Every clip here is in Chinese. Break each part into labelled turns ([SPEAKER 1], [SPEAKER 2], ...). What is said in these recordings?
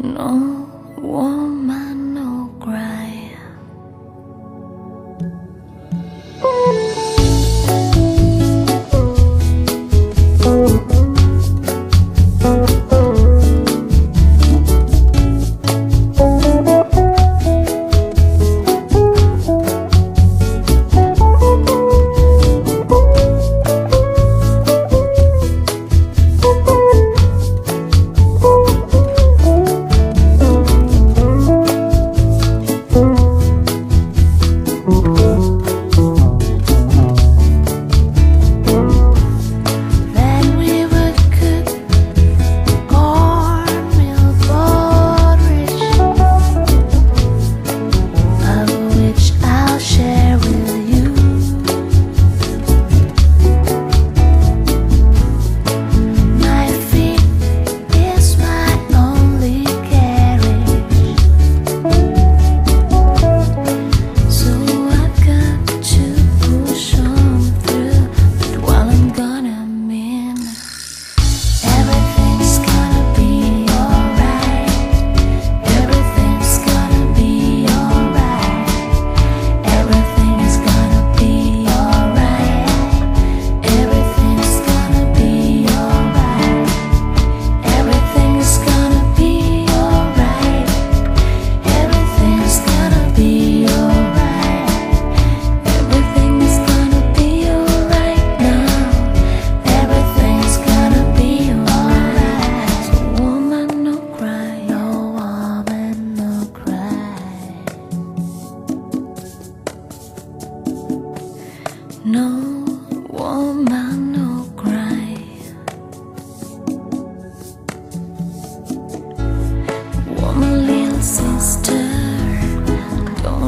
[SPEAKER 1] 嗯呢？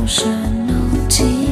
[SPEAKER 1] 总是弄清。